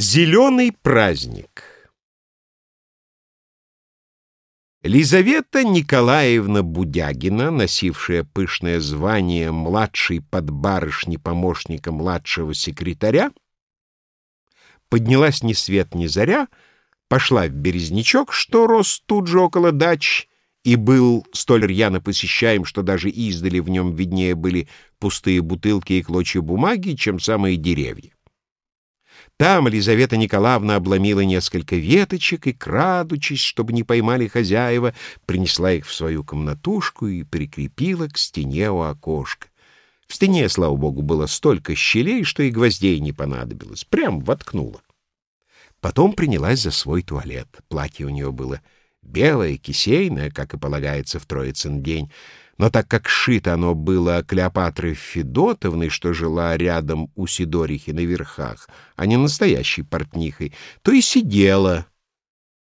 Зеленый праздник Лизавета Николаевна Будягина, носившая пышное звание младшей подбарышни помощника младшего секретаря, поднялась ни свет ни заря, пошла в Березнячок, что рос тут же около дач, и был столь рьяно посещаем, что даже издали в нем виднее были пустые бутылки и клочья бумаги, чем самые деревья. Там Елизавета Николаевна обломила несколько веточек и, крадучись, чтобы не поймали хозяева, принесла их в свою комнатушку и прикрепила к стене у окошка. В стене, слава богу, было столько щелей, что и гвоздей не понадобилось. Прям воткнула. Потом принялась за свой туалет. Платье у нее было белое, кисейное, как и полагается в Троицын день, но так как шито оно было Клеопатрой Федотовной, что жила рядом у Сидорихи на верхах, а не настоящей портнихой, то и сидела,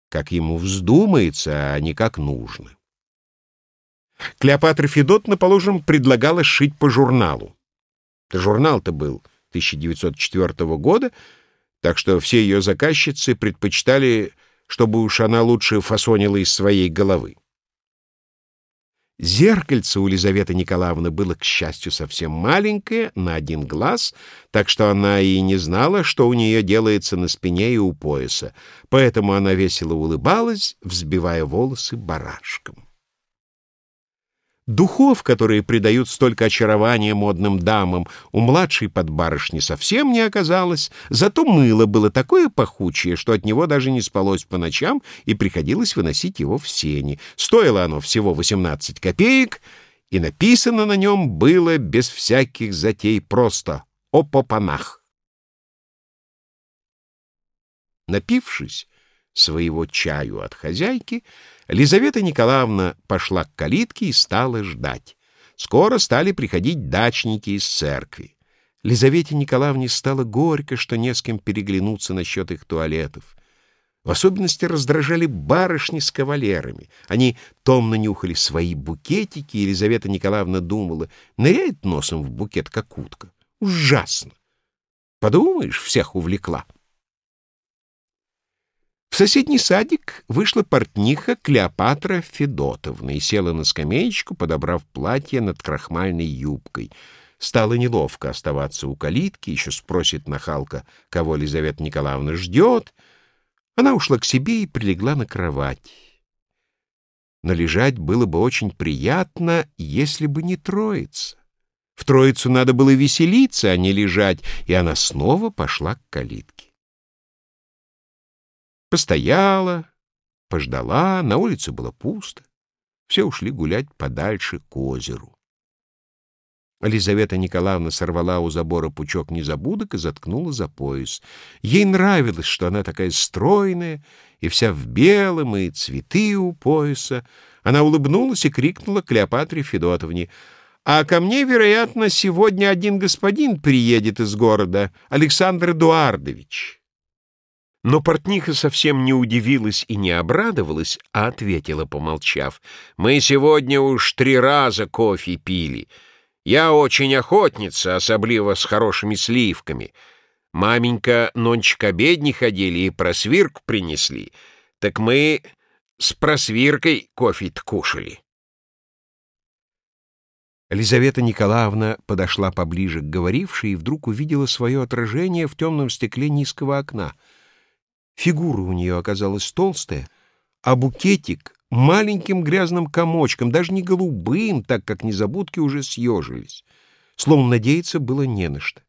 как ему вздумается, а не как нужно. Клеопатра Федотовна, положим, предлагала шить по журналу. Журнал-то был 1904 года, так что все ее заказчицы предпочитали, чтобы уж она лучше фасонила из своей головы. Зеркальце у Лизаветы Николаевны было, к счастью, совсем маленькое, на один глаз, так что она и не знала, что у нее делается на спине и у пояса, поэтому она весело улыбалась, взбивая волосы барашком. Духов, которые придают столько очарования модным дамам, у младшей подбарышни совсем не оказалось, зато мыло было такое пахучее, что от него даже не спалось по ночам и приходилось выносить его в сени. Стоило оно всего 18 копеек, и написано на нем было без всяких затей просто «О попанах». Напившись своего чаю от хозяйки, Лизавета Николаевна пошла к калитке и стала ждать. Скоро стали приходить дачники из церкви. Лизавете Николаевне стало горько, что не с кем переглянуться насчет их туалетов. В особенности раздражали барышни с кавалерами. Они томно нюхали свои букетики, и Елизавета Николаевна думала, ныряет носом в букет, как утка. Ужасно! Подумаешь, всех увлекла. В соседний садик вышла портниха Клеопатра Федотовна и села на скамеечку, подобрав платье над крахмальной юбкой. Стало неловко оставаться у калитки, еще спросит нахалка, кого Лизавета Николаевна ждет. Она ушла к себе и прилегла на кровать. Но лежать было бы очень приятно, если бы не троица. В троицу надо было веселиться, а не лежать, и она снова пошла к калитке. Постояла, пождала, на улице было пусто. Все ушли гулять подальше к озеру. Елизавета Николаевна сорвала у забора пучок незабудок и заткнула за пояс. Ей нравилось, что она такая стройная, и вся в белом, и цветы у пояса. Она улыбнулась и крикнула Клеопатре Федотовне, «А ко мне, вероятно, сегодня один господин приедет из города, Александр Эдуардович». Но портниха совсем не удивилась и не обрадовалась, а ответила, помолчав, «Мы сегодня уж три раза кофе пили. Я очень охотница, особливо с хорошими сливками. Маменька нончик к обедне ходили и просвирку принесли. Так мы с просвиркой кофе-то кушали». Елизавета Николаевна подошла поближе к говорившей и вдруг увидела свое отражение в темном стекле низкого окна — Фигура у нее оказалась толстая, а букетик — маленьким грязным комочком, даже не голубым, так как незабудки уже съежились. Словно надеяться было не на что.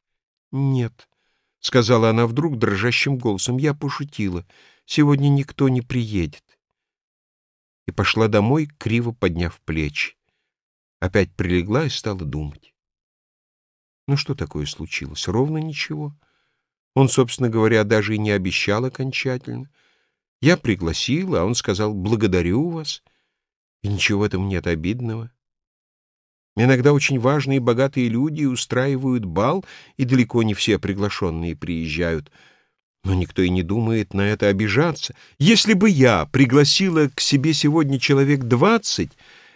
«Нет», — сказала она вдруг дрожащим голосом, — «я пошутила. Сегодня никто не приедет». И пошла домой, криво подняв плечи. Опять прилегла и стала думать. Ну что такое случилось? Ровно ничего. Он, собственно говоря, даже и не обещал окончательно. Я пригласила, а он сказал «благодарю вас», и ничего в этом нет обидного. Иногда очень важные и богатые люди устраивают бал, и далеко не все приглашенные приезжают. Но никто и не думает на это обижаться. Если бы я пригласила к себе сегодня человек двадцать,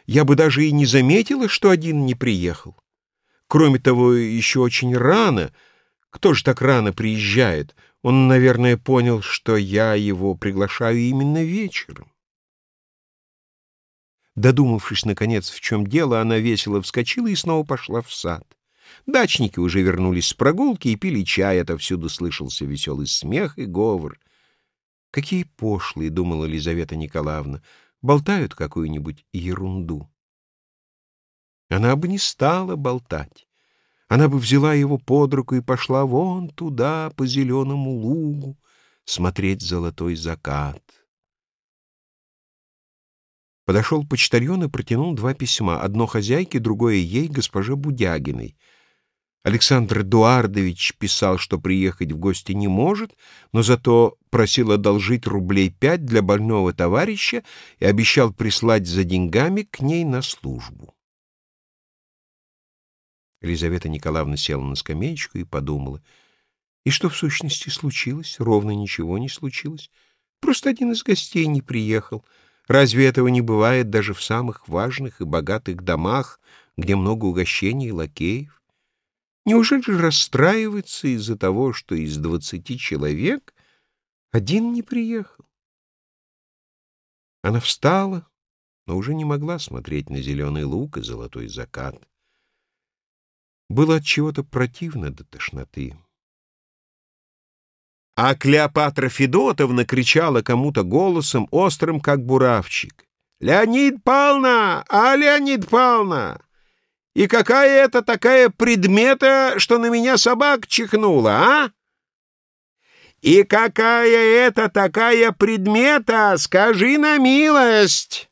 я бы даже и не заметила, что один не приехал. Кроме того, еще очень рано — кто же так рано приезжает? Он, наверное, понял, что я его приглашаю именно вечером. Додумавшись, наконец, в чем дело, она весело вскочила и снова пошла в сад. Дачники уже вернулись с прогулки и пили чай, отовсюду слышался веселый смех и говор. «Какие пошлые!» — думала Лизавета Николаевна. «Болтают какую-нибудь ерунду». Она бы не стала болтать. Она бы взяла его под руку и пошла вон туда, по зеленому лугу, смотреть золотой закат. Подошел почтальон и протянул два письма, одно хозяйке, другое ей, госпоже Будягиной. Александр Эдуардович писал, что приехать в гости не может, но зато просил одолжить рублей пять для больного товарища и обещал прислать за деньгами к ней на службу. Елизавета Николаевна села на скамеечку и подумала. И что в сущности случилось? Ровно ничего не случилось. Просто один из гостей не приехал — Разве этого не бывает даже в самых важных и богатых домах, где много угощений и лакеев? Неужели же расстраиваться из-за того, что из двадцати человек один не приехал? Она встала, но уже не могла смотреть на зеленый луг и золотой закат. Было от чего-то противно до тошноты. А Клеопатра Федотовна кричала кому-то голосом, острым, как буравчик. «Леонид Павловна! А, Леонид Павловна! И какая это такая предмета, что на меня собак чихнула, а? И какая это такая предмета, скажи на милость!»